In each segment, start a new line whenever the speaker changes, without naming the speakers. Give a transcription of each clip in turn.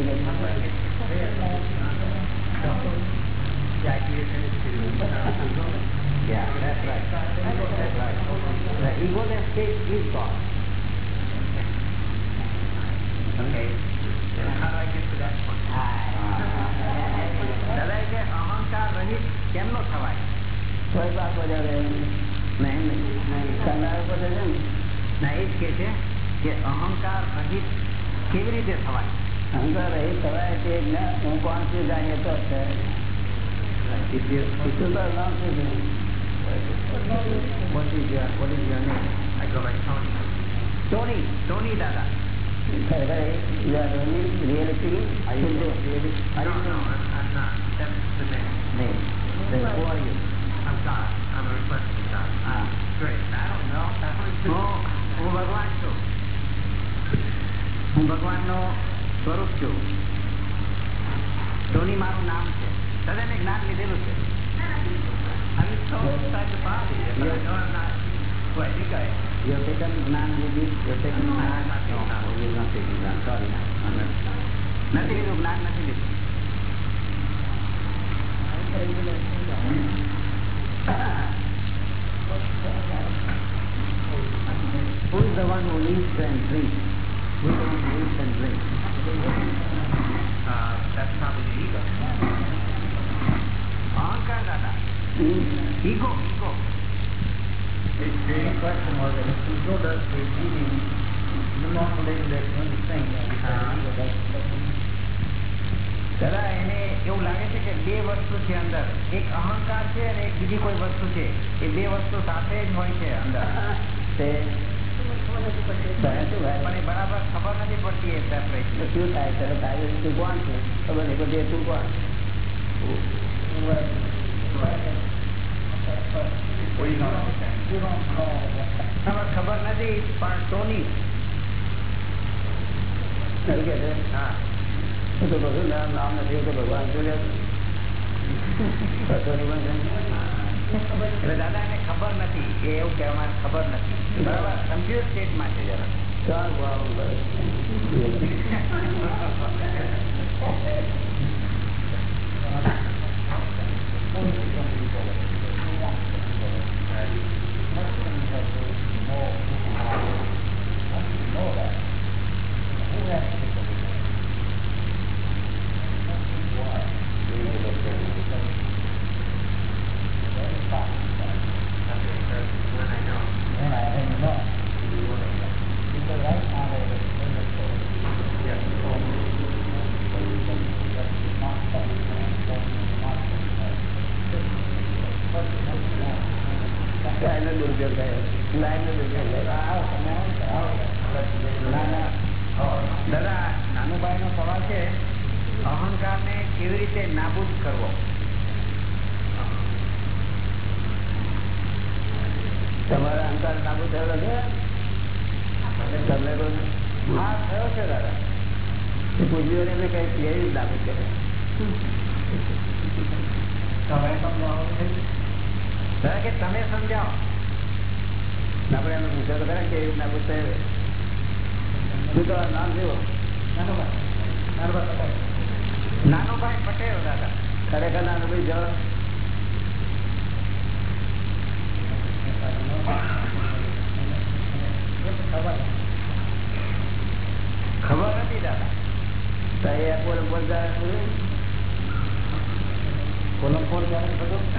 en el mar. હું
ભગવાનનો સ્વરૂપ છું ધોની મારું નામ છે દાદા મેં જ્ઞાન લીધેલું છે. નથી લીધું જ્ઞાન નથી લીધું Who is the one who and? And?
Uh, that's probably the ego.
અહંકાર Dada ego ego
The the question was that if ego does the eating, the normally that's one thing,
દાદા એને એવું લાગે છે કે બે વસ્તુ છે અંદર એક અહંકાર છે અને એક બીજી કોઈ વસ્તુ છે એ બે વસ્તુ સાથે જ હોય છે અંદર
શું થાય?
પણ એ બરાબર ખબર નથી પડતી એ
તો
સેપરેટ
શું થાય ત્યારે થાય છે, તું કોણ છે ખબર નહીં પડતી તું કોણ
What do you know?
બરાબર ખબર નથી પણ ટોની
એવું કે છે
હા
એ તો બધું નામ નામ નથી એ તો ભગવાન શું લે કશો નહીં બનશે.
એટલે દાદા એને ખબર નથી એ એવું કહેવા ખબર નથી બરાબર કન્ફ્યુઝ સ્ટેટમાં છે જરા
ચાલ ભાવ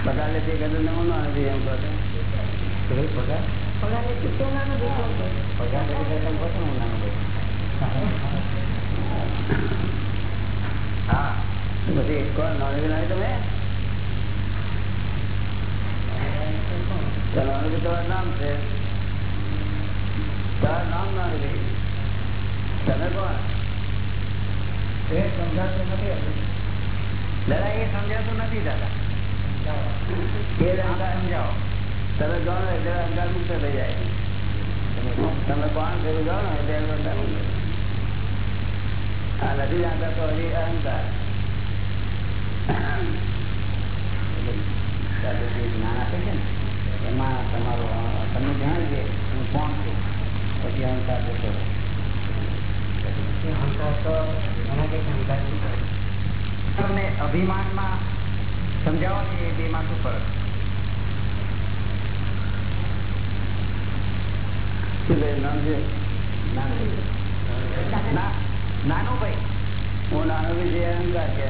પગાર લેતી કદું નવું ના નથી એમ કહો છો.
પગાર પગાર લેતી તો તમે પછી હું નાનુભાઈ હા
તો પછી કોણ નોલેજ ના તમે તમારું બી તમારું નામ છે તમારું નામ ના નથી તમે કોણ
એ સમજાતું નથી દાદા એ સમજાતું નથી દાદા
તમે જાણો એટલે અંધાર મુક્ત થઈ જાય. તમે કોણ થયું જાણો એટલે એનું અહંકાર મુક્ત આ નથી જાણતા તો હજી અહંકાર.
જ્ઞાન આપે છે ને. એમાં તમારો તમે જાણજો હું કોણ છું. પછી અહંકાર જતો. અહંકાર તો અભિમાનમાં સમજાવો કે એ બેમાં શું ફરક ના નાનું ભાઈ.
હું નાનો બી છે અહંકાર કે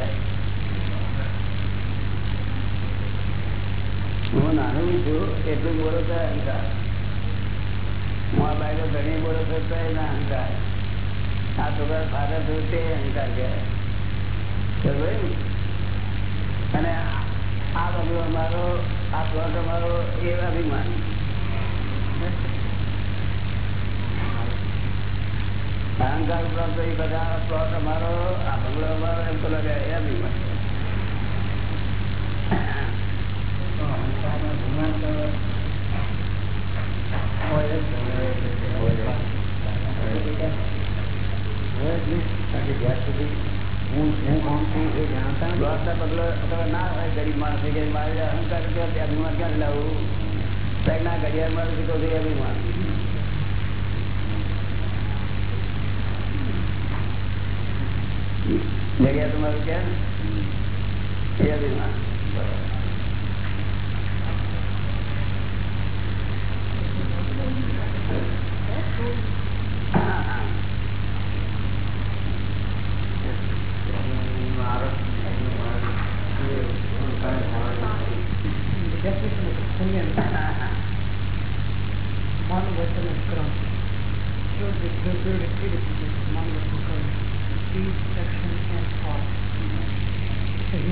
હું નાનો છું એટલું જ બોલો તો અહંકાર હું આ બાયલો ઘણી બોલો તો એના અહંકાર આ છોકરા ફાધર થયું તે અહંકાર કહેવાય ને? અને આ બધું અમારો આ પ્લોટ અમારો એ અભિમાન. અહંકાર પ્લોટ એ બધા પ્લોટ અમારો આ બંગલો અમારો એમ તો લાગે એ અભિમાન. પ્લોટ ના બદલો અથવા ના હોય, ગરીબ માણસ કે મારે અહંકાર ક્યાં અભિમાન ક્યાં સાહેબ, ના ઘડિયાળ મારું શીખો છે એ અભિમાન. જગ્યા તમારું ક્યાં? એ અભિમાન.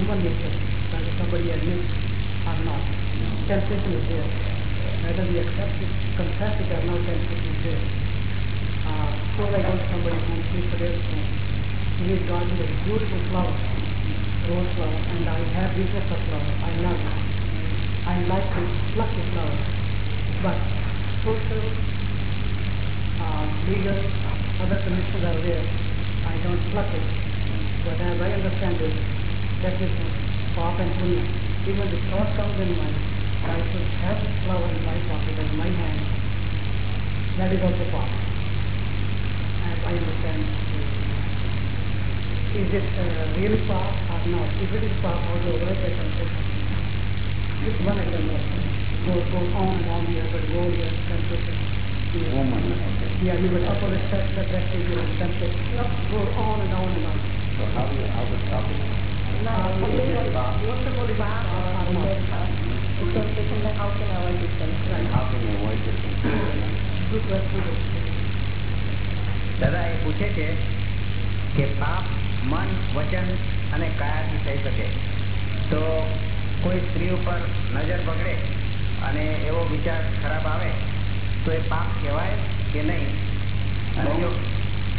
Human nature, whether somebody admits or not. Temptation is there. Whether we accept it, confess it or not, temptation is there. Uh, so like when somebody to today's home, he is garden a beautiful flower, rose flower, and I have business of flower. I love it. I like to pluck the flower. But social, uh, legal, other conditions are there. I don't pluck it. But as I understand it, that is pop and punya. Even the thought comes in mind, I should have this flower in my pocket and my hand. That is also pop. As I understand. Is it uh, really pop or not? If it is pop, how do I get it? This one I can know. Go, go on and on here, but go here, temptation. Yeah, you will upper the step, the rest is your temptation. Go on and on and on.
So how do you, how to stop it?
દાદા એ પૂછે છે કે પાપ મન વચન અને કાયાથી થઈ શકે. તો કોઈ સ્ત્રી ઉપર નજર બગડે અને એવો વિચાર ખરાબ આવે તો એ પાપ કહેવાય કે નહીં?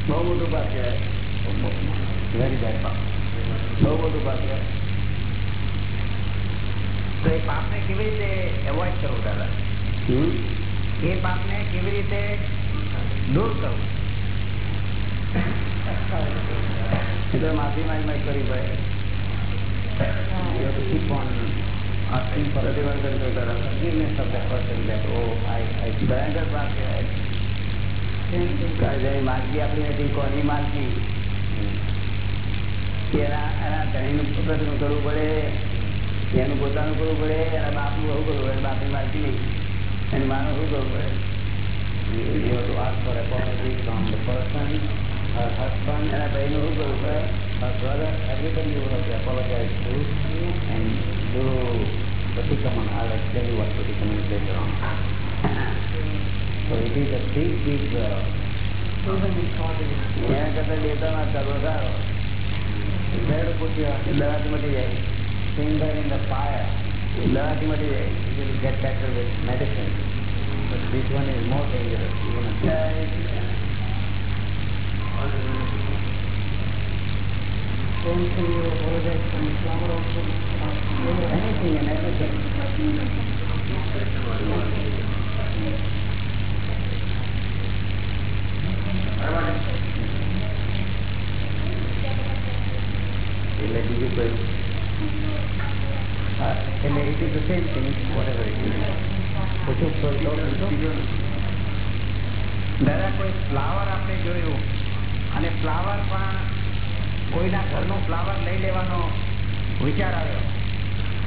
બહુ મોટું પાપ કહેવાય. વેરી બેડ પાપ. બહુ મોટું પાપ કહેવાય
તો એ પાપને કેવી રીતે એવોઇડ કરવું દાદા
હમ?
એ પાપને કેવી રીતે દૂર કરવું
એટલે માફી માંગ માંગ કરવી પડે You have to keep on asking for પ્રતિબંધન કરતા રહો. Forgiveness of that person that, oh, I, I, ભયંકર પાપ કહેવાય. કારણ કે માલકી આપણી હતી કોની માલકી કે એના એના ધણીનું પ્રતિબંધ કરવું પડે એનું પોતાનું કરવું પડે એના બાપનું બહુ કરવું પડે બાપની માલકી નહીં એની માનું શું કરવું પડે You have to ask for apology from the person, her husband, એના ભાઈનું શું કરવું પડે her brother, everybody you have to apologize to and do Patikaman. I'll explain you what Patikaman is later on. so it is a big, big uh, એના કરતા દેવતામાં કરવો સારો bed ಬೆರಳು in the fire,
blood will get better with medicine. This one is more dangerous.
You.
Anything and everything.
બીજું કોઈ હા, it is the same thing, whatever it is. થોડું થોડું બીજું
દાદા કોઈ ફ્લાવર આપણે જોયું અને ફ્લાવર પણ કોઈના ઘરનો ફ્લાવર લઈ લેવાનો વિચાર આવ્યો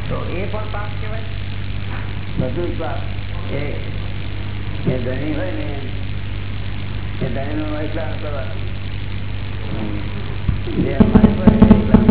તો એ પણ પાપ કહેવાય
બધું જ પાપ એ ધણી હોય ને એ ધણીનો એટલા કરવાનું જે અમારી પર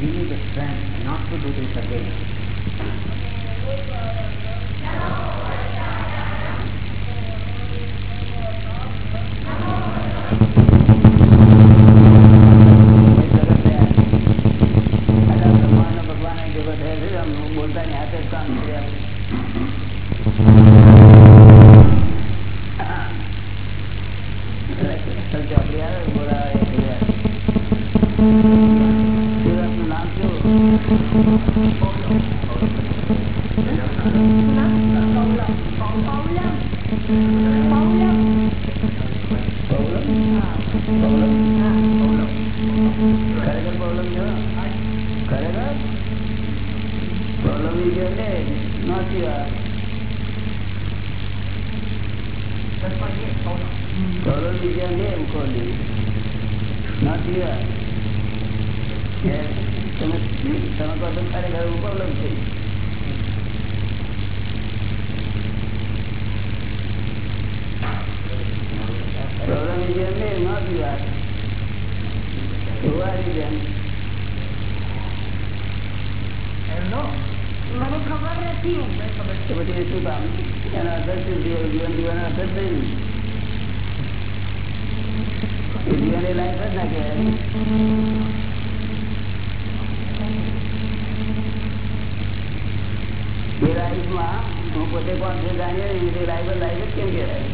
give me the strength not to do this again.
કે તમે તમે કહો છો ખરેખર એવું પ્રોબ્લેમ છે જેમ ને નહોતી વાત જોવાની જેમ તો પછી શું કામ એના અસર જીવન? જીવન જીવવાનો અસર થઈ એ જીવન એ લાઈફ જ ના કહેવાય એ લાઈફમાં હું પોતે કોણ છે જાણીએ ને એ લાઈફ જ લાઈફ જ કેમ કહેવાય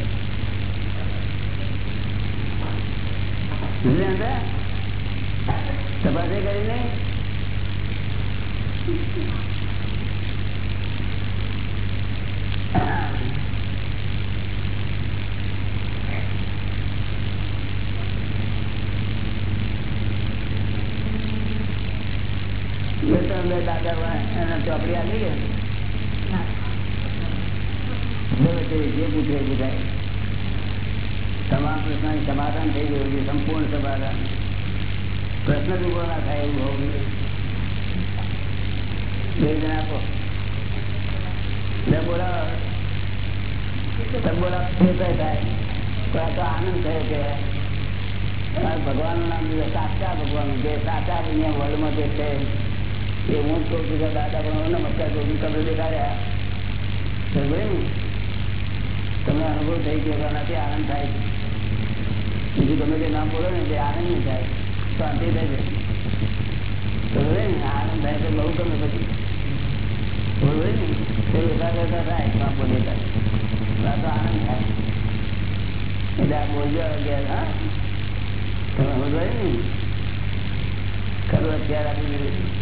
સમજ્યા હતા? તપાસે કરી નહીં એ તમામ પ્રશ્ન સમાધાન થઈ ગયું છે, સંપૂર્ણ સમાધાન. પ્રશ્ન ઊભો ના થાય એવું હોવું બે આપો. બોલાવો. આનંદ થયો કે ભગવાનનું નામ સાચા ભગવાન જે સાચા દુનિયા વર્લ્ડમાં જે છે એ હું દાદા પણ નમસ્કાર કહું તમે અનુભવ થઈ ગયો આનંદ થાય બીજું તમે જે નામ બોલો ને, તે આનંદ નહીં થાય. શાંતિ થાય છે. ને આનંદ થાય તો બહુ ગમે પછી. બોલવે ને તે નામ બોલે થાય આ તો આનંદ થાય. એટલે આ બોલજો અગિયાર તમે બોલવાય ને ખરું, અત્યારે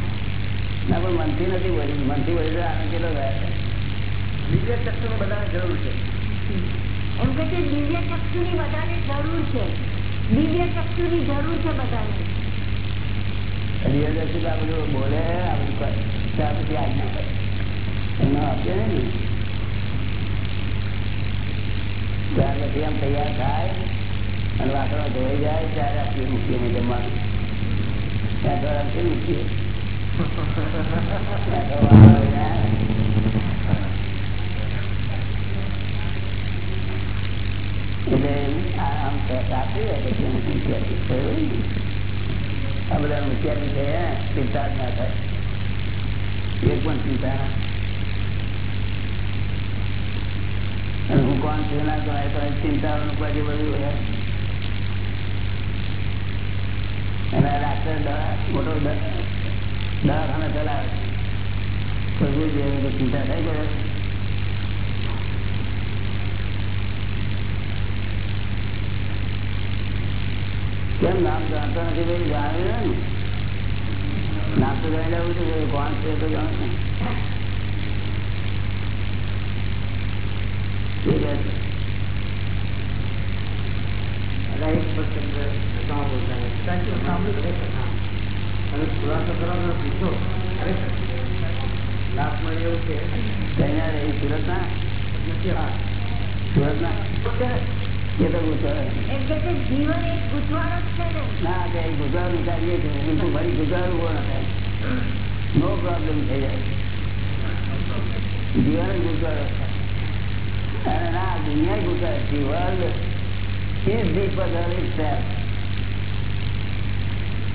ના પણ મનથી નથી વળી મનથી વળી તો આનંદ કેટલો ગયા છે.
ચક્ષુ ચક્ષુની બધાને જરૂર છે.
એમ કે છે દિવ્ય ચક્ષુની બધાને જરૂર છે. દિવ્ય ચક્ષુની જરૂર છે બધાને.
આ બધું બોલે આ બધું કરે ત્યાર પછી આજ્ઞા કરે એનો આપશે ને ને. ત્યાર પછી આમ તૈયાર થાય અને વાસણો ધોઈ જાય ત્યારે આપણે મૂકીએ ને જમવાનું ત્યાં દ્વારા મૂકીએ. ચિંતા પણ ચિંતા ના હું કોણ છું બધું હોય એના ડાક્ટર મોટો દવાખાને ચલાવે પ્રભુ જેવી ચિંતા થઈ ગયો કેમ નામ જાણતા નથી ભાઈ જાણ્યું ને નામ તો જાણી લેવું છે કોણ છે તો જાણું
રાઈટ પર્સન સાંભળતા અને ખુલાસો કરવાનો પીછો ખરેખર. મળે એવું છે
અહીંયા એ સુરત ના
નથી હા.
ના એ તો ગુજરાત
ને.
ના કે ગુજરાત નીકાળીએ છીએ. ફરી ગુજરાત ઊભો ના થાય. નો પ્રોબ્લેમ થઈ જાય. જીવન ગુજરાત અને ના દુનિયા ગુજરાત જીવન itself.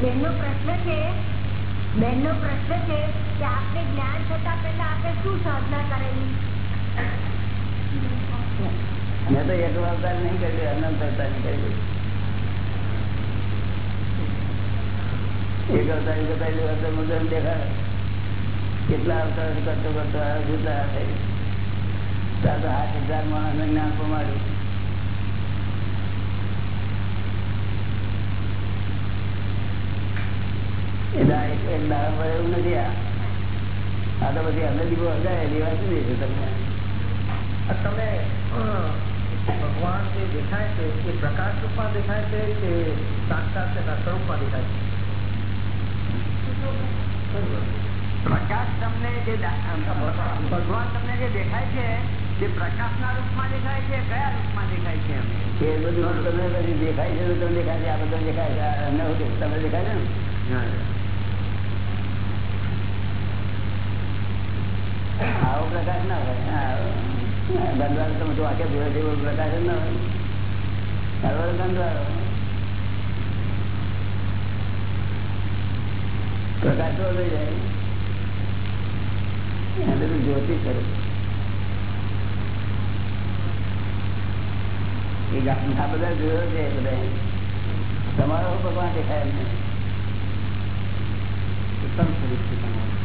બેનનો પ્રશ્ન છે બેનનો પ્રશ્ન છે કે આપને જ્ઞાન થતા પહેલા આપે શું સાધના કરેલી
મેં તો એક અવતાર નહીં કર્યું અનંત અવતાર નહીં કર્યું એક અવતાર તો કઈ અવતાર મુદ્દા દેખાય કેટલા અવતાર કરતો કરતો આવ્યો જુદા થઈ ત્યાં તો આઠ હજાર માણસ જ્ઞાન પમાડ્યું એવું નથી આ આ તો પછી અમે દીવો હજાર દીવા શું દેશું તમને
આ તમે અ, ભગવાન જે દેખાય છે એ પ્રકાશ રૂપમાં દેખાય છે કે સાક્ષાત તેના સ્વરૂપમાં દેખાય છે
પ્રકાશ તમને જે દા- ભગવાન તમને જે દેખાય છે તે પ્રકાશના રૂપમાં દેખાય છે કયા રૂપમાં દેખાય છે એમ?
કે એ બધું તમને પછી દેખાય છે તો તમને દેખાય છે આ બધા દેખાય છે આ અમને શું દેખાય? તમને દેખાય છે ને આવો પ્રકાશ ના હોય. ગંદવાળ તમે તો આખે છે એવો પ્રકાશ ના હોય. હરવાર ગંદવાળો પ્રકાશ તો લઈ જાય. જ્યોતિ કરે. આ બધા જોયો છે તમારો ભગવાન દેખાય એમને
ઉત્તમ સ્વરૂપ છે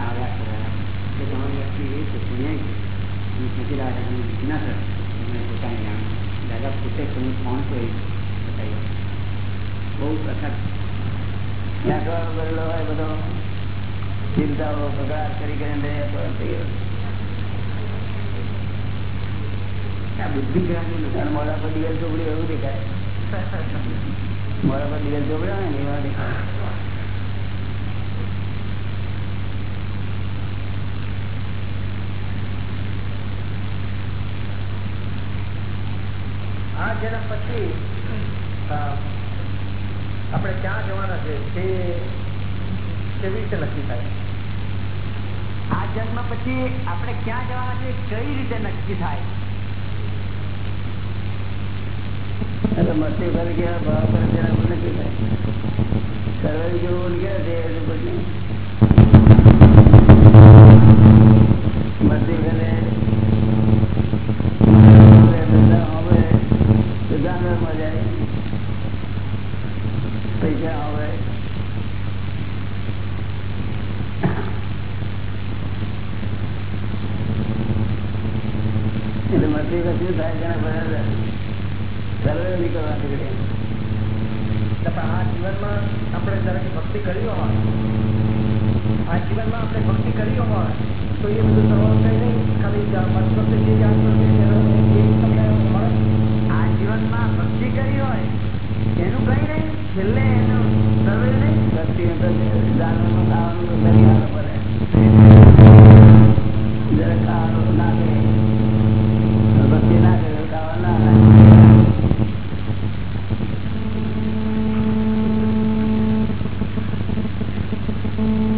આવ્યા કરેલા કે તમારી વ્યક્તિ એ દાદાની વિઘ્ના પોતાની દાદા પોતે તમે કોણ છો બહુ પ્રસાદ
નાખવાનો કરેલો હોય બધો? ચિંતાઓ બગાડ કરી.
આ બુદ્ધિ જ્ઞાનની.
અને પર દિવસ ચોપડી એવું દેખાય મોડા પર દિવસ ચોપડી હોય ને એવા દેખાય
આ જન્મ પછી આપણે ક્યાં જવાના છે તે કેવી રીતે નક્કી થાય
જન્મ પછી આપણે ક્યાં જવાના છે કઈ રીતે નક્કી થાય?
મસ્તી કરી ગયા ભાવ જેવું ગયા છે એ પછી? મસ્તી કરે. હવે પૈસા આવે એટલે
આ જીવનમાં આપણે ભક્તિ કરી હોય. આ જીવનમાં આપણે ભક્તિ કરી હોય, તો એ બધું કરવાનું કઈ નહીં. ખાલી મતલબ જે
આ જીવનમાં ભક્તિ કરી હોય, એનું કઈ નહીં. છેલ્લે એનું સર્વે નહીં.
ભક્તિ અંદર જાનવરનું
Mm-hmm.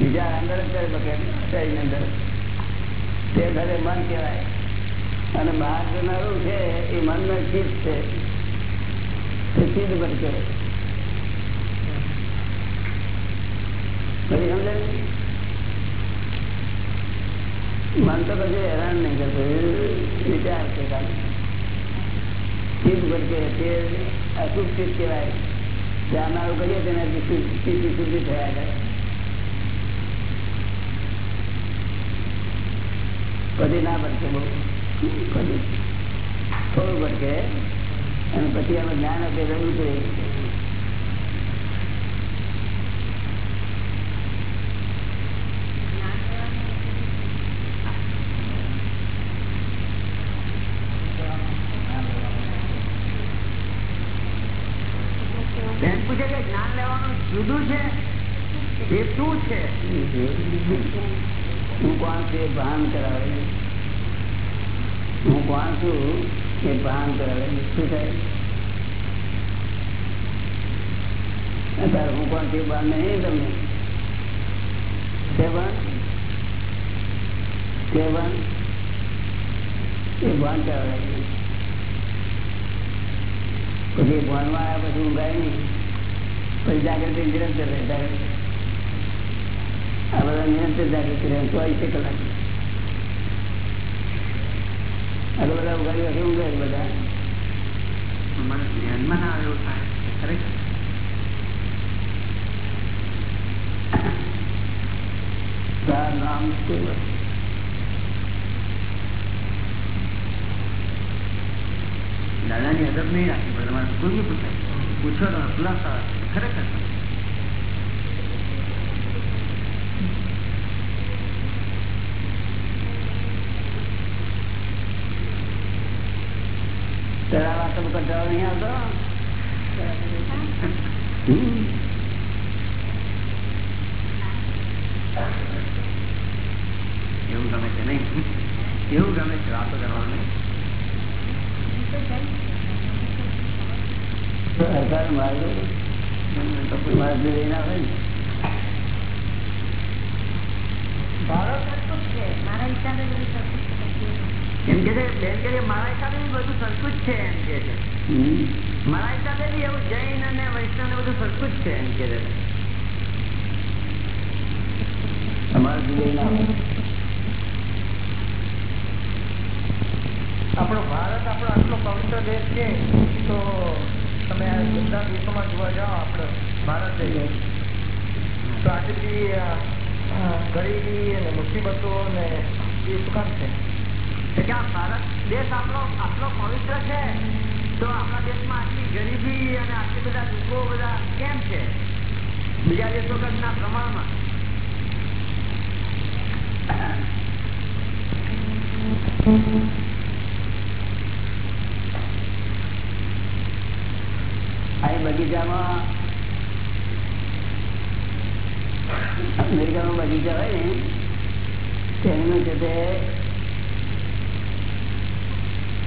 વિચાર અંદર કરે બકે અંદર. તે ઘરે મન કહેવાય. અને બહાર જનારું છે, એ મનનો ચીજ છે. તે ચીજ ભટકે પછી સમજે? મન તો પછી હેરાન નહીં કરતો. વિચાર છે ખાલી ચીજ ભટકે તે અશુભ ચીજ કહેવાય. જે અમારું કરીએ તેનાથી ચીજ શુદ્ધિ થયા કરે. પછી ના ભટકે બહુ. કદી. થોડું ભટકે અને પછી અમે જ્ઞાન
આપે રહ્યું છે, જ્ઞાન લેવાનું જુદું છે? એ શું છે?
હું કોણ છું એ ભાન કરાવે હું કોણ છું એ ભાન કરાવે શું થાય અત્યારે હું કોણ છું એ ભાન નહીં તમને સેવન સેવન એ ભાન કરાવે પછી ભણવા આવ્યા પછી ઊંઘાય નહીં પછી જાગૃતિ નિરંતર રહે જાગૃતિ આ બધા નિરંતર જાગૃતિ રહે ચોવીસે કલાક આ બધા ઉઘાડી વાગે ઊંઘે બધા?
મને ધ્યાનમાં ના આવે એવું થાય. ખરેખર.
નામ છે?
દાદાની અદબ નહીં રાખી પડે તમારે કોઈ બી પૂછાય પૂછો તો પ્લસ ખરેખર.
તારા વાતો કંટાળો નહીં આવતો હમ.
એવું ગમે છે નહીં એવું ગમે છે વાતો કરવાનું
સરકાર માર્ગ તો કોઈ માર્ગ લઈને આવે ને
ભારત સરખું જ છે મારા હિસાબે બધું સરખું જ છે.
એમ કે બેન કે મારા હિસાબે બધું સરખું જ છે એમ કે છે. મારા હિસાબે બી એવું જૈન અને વૈષ્ણવ ને બધું સરખું જ છે એમ કે છે.
અમારે જુદે ના આવે
આપણો ભારત આપણો આટલો પવિત્ર દેશ છે તો તમે આ બધા દેશોમાં જોવા જાઓ આપણો ભારત દેશ તો આટલી બધી અ, ગરીબી અને મુસીબતો ને એ શું કામ છે.
એટલે કે આ ભારત દેશ આપણો આટલો પવિત્ર છે તો આપણા દેશમાં આટલી ગરીબી અને આટલી બધા દુઃખો બધા કેમ છે બીજા દેશો કરતા પ્રમાણમાં
આ બગીચામાં અમેરિકામાં બગીચા હોય ને તેનું છે તે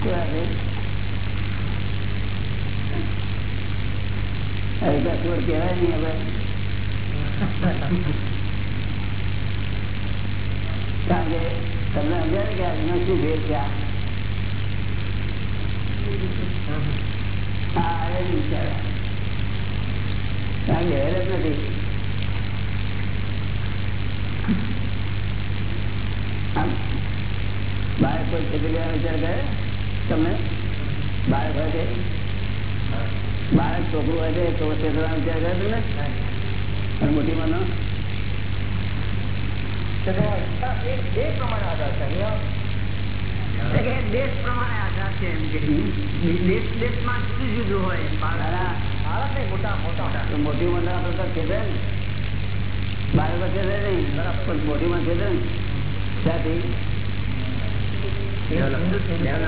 છે ચોર કહેવાય નહીં હવે કારણ કે તમને સમજાય કે આજનો શું છે હા. વિચાર કારણ કે હેર નથી બાળક લેવા વિચાર કરે તમને બાળક હોય છે? બાળક છોકરું હોય છે તો ખેતરવાનો વિચાર કરે તમને. અને મોટી
પ્રમાણે આધાર છે અહીંયા?
એટલે કે દેશ પ્રમાણે આધાર છે દેશ દેશમાં જુદું જુદું હોય
નાના
મોટા મોટા.
મોટી આપણે બાળકો ખેતર નહીં પણ મોટી માં ખેતર ને નથી ને તો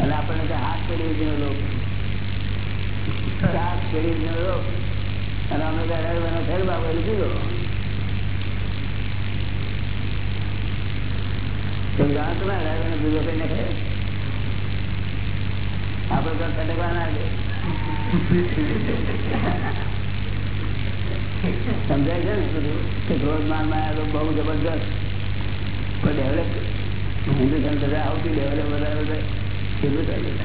અને આપણને હાથ પેઢી જેવો લોક હાથ પેઢી જેવો લોક અને અમે ત્યાં અઢાર વર્ષનો બાબા લીધો તમે જાણો છો ને અઢાર વર્ષનો જુદો કઈ નાખે આપડે તો ખટકવા ના સમજાય છે ને બધું પણ ડેવલપ બધા આવતી વધારે વધારે એટલું ચાલી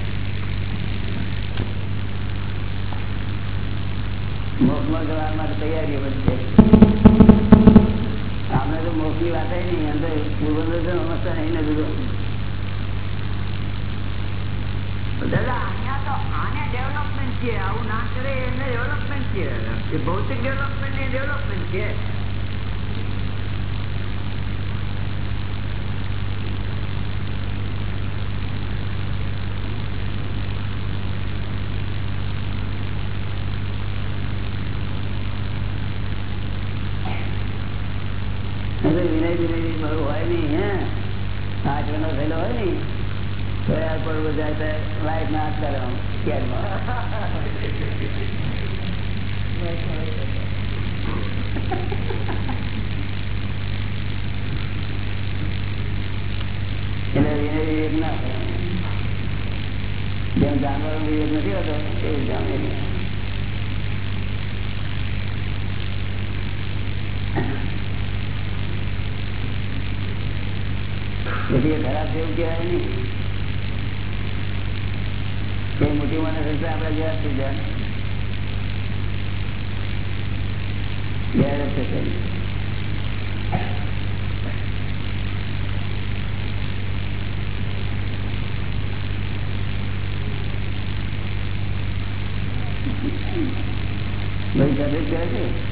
મોક્ષમાં જવા માટે તૈયારીઓ બધી આમને તો મોક્ષની વાત નહીં અંદર પૂર્વદર્શન અવસ્થા નહીં ને
દાદા, અહીંયા તો આને ડેવલપમેન્ટ છે, આવું ના કરે એને ડેવલપમેન્ટ છે. ભૌતિક ડેવલપમેન્ટની ડેવલપમેન્ટ છે.
વિનય મારું હોય નહીં હે? ને હાથ કરે જેમ જાનવર નથી હોતો એવું જાણે નહીં તેથી એ ખરાબ છે એવું કહેવાય નહીં કે મોટી માણસ હશે આપડે જેવા થઈ જાય ગેર થશે ભાઈ તબિયત કહે છે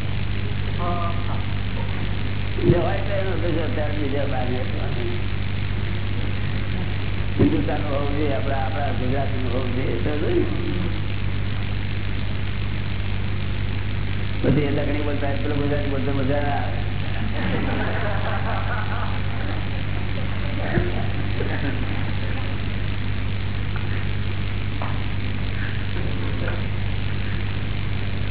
હિન્દુસ્તાન હોવું જોઈએ આપડા આપડા ગુજરાતી હોવું જોઈએ બધી એ લગણી બોલતા પેલો ગુજરાતી બોલતો મજા ના આવે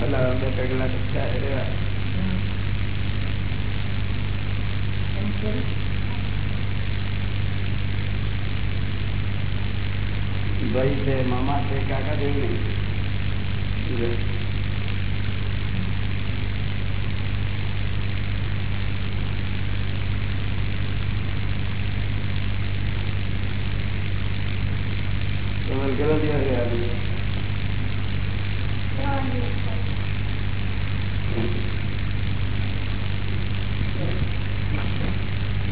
પેલા બે ત્રણ કલાક થાય રહેવા.
એમ છે.
ભાઈ છે મામા છે કાકા છે એવું નહીં તમારે કેટલો દિવસ રહ્યા તમે?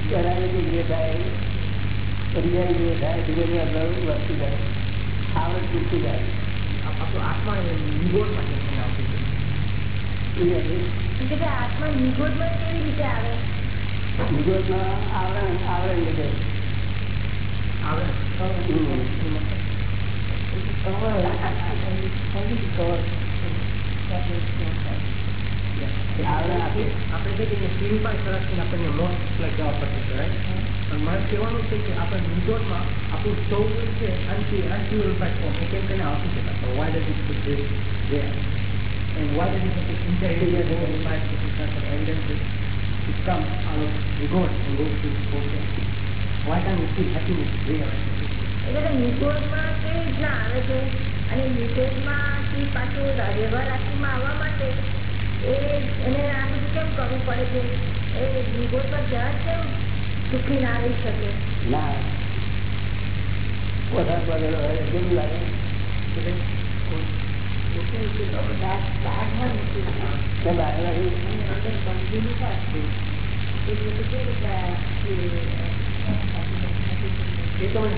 ત્યારે જે થાય પર્યાય જે થાય ધીરે ધીરે આપણું વધતું જાય આવડત તૂટતી જાય
આપણો આત્મા એ નિગોળમાં છે એને આવતી છે.
એટલે કે આત્મા નિગોદમાં કેવી રીતે આવે
વિગતમાં આવરણ આવરણ લીધે
આવે
આવરણ આપે
આપણે કહીએ કે પ્યુરિફાય કરવાથી આપણને મોક્ષ જવા પડશે છે right? પણ મારે કહેવાનું છે કે આપણે નિગોળમાં આપણું soul છે unpure- unpurified form. એ કેમ કરીને આવતી છે તો why does it put this there? And why does it put this interior purified to the sense of evidences to come out of the God and go to the ocean? Why can't we feel happiness there?
એટલે નિગોદમાં કેવી રીતના આવે છે અને નિગોદમાંથી પાછું વ્યવહાર રાખીમાં આવવા માટે એ એને આ બધું કેમ કરવું પડે છે એ નિગોદમાં જ્યાં કેમ સુખી ના રહી શકે
ના હોય કેમ લાગે
એ તો મને.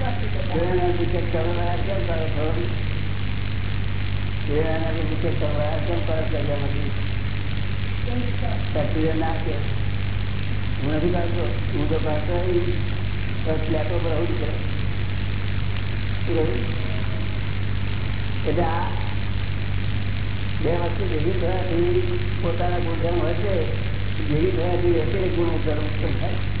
હું નથી? એટલે આ બે વસ્તુ ભેગી થવાથી પોતાના ગુણધર્મ હોય છે જેવી થવાથી હશે ગુણ ઉત્પન્ન ઉત્પન્ન થાય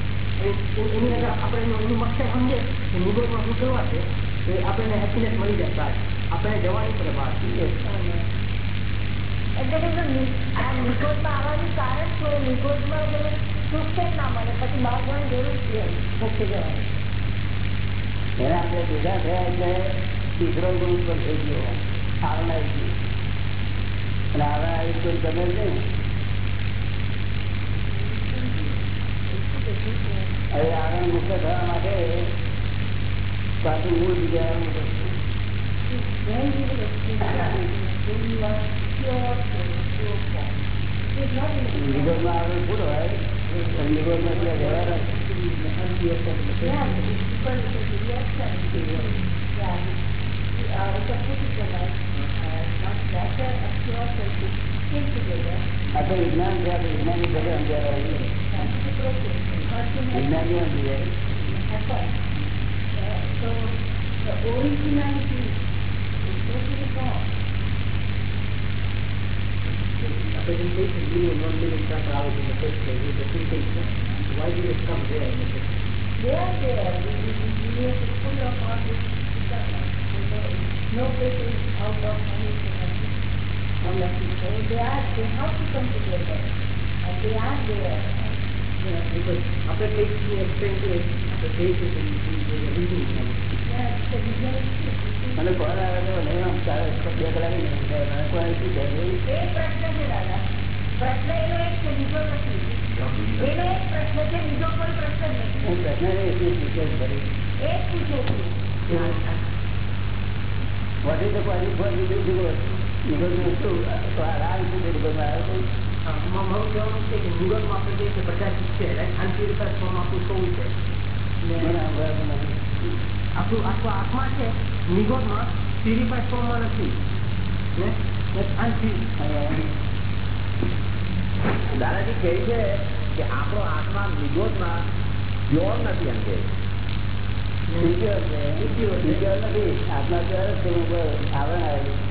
એની અંદર આપણે એનું મકસદ સમજે કે નિરોધમાં શું કરવા છે તો આપણને હેપીનેસ મળી જાય આપણે જવાની પડે બહાર
એટલે? પછી બહાર જવાની જરૂર જ નથી જવાની.
એના આપણે ભેગા થયા એટલે તીસરો થઈ ગયો આવરણ આવી ગયું અને આવરણ આવી કોઈ નહીં હવે આવરણ મુક્ત થવા માટે પાછું મૂળ જગ્યાએ નિગોદમાં આવરણ ફૂલ હોય નિગોદમાં ત્યાં વ્યવહાર.
Uh. Uh,
તો વિજ્ઞાન Amen. Amen.
Effort. Uh, so the originality is totally gone.
Presentation you will not really start out in the first place with the presentation. Why did it come there in the first place?
They are there. We need to put our all together. No place is out of anything. Unless you people. they are, they have to come together. And they are there.
Yeah, because આપણે કઈક ને explain કરીએ, આપણે કહીએ છીએ કે it is a reason for it.
Yeah, it's a reality.
મને call આવે તો નહીં આમ ચાલે બે કલાક નહીં થાય. મને કોઈ શું કહે છે?
એ પ્રશ્ન છે દાદા પ્રશ્ન એનો એક છે બીજો નથી એનો એક પ્રશ્ન છે બીજો કોઈ પ્રશ્ન જ નથી
હું પ્રશ્ન નહીં, એટલું પૂછે જ ખરી.
એ જ પૂછે છે
What is the quality for the individual? નિગોદનું શું? તો આ રાગ શું છે નિગોદમાં આવે છે?
મારું કહેવાનું છે કે નિરોધમાં આપણે કહીએ છીએ બધા શીખશે શાંતિ રીતે ફોર્મ આપણું થવું છે. આપણું આખું આત્મા છે નિગોદમાં પ્યુરિફાઈડ ફોર્મમાં નથી
દાદાજી કહે છે કે આપણો આત્મા નિગોદમાં પ્યોર નથી એમ કે
છે. જ છે. આવરણ આવેલું.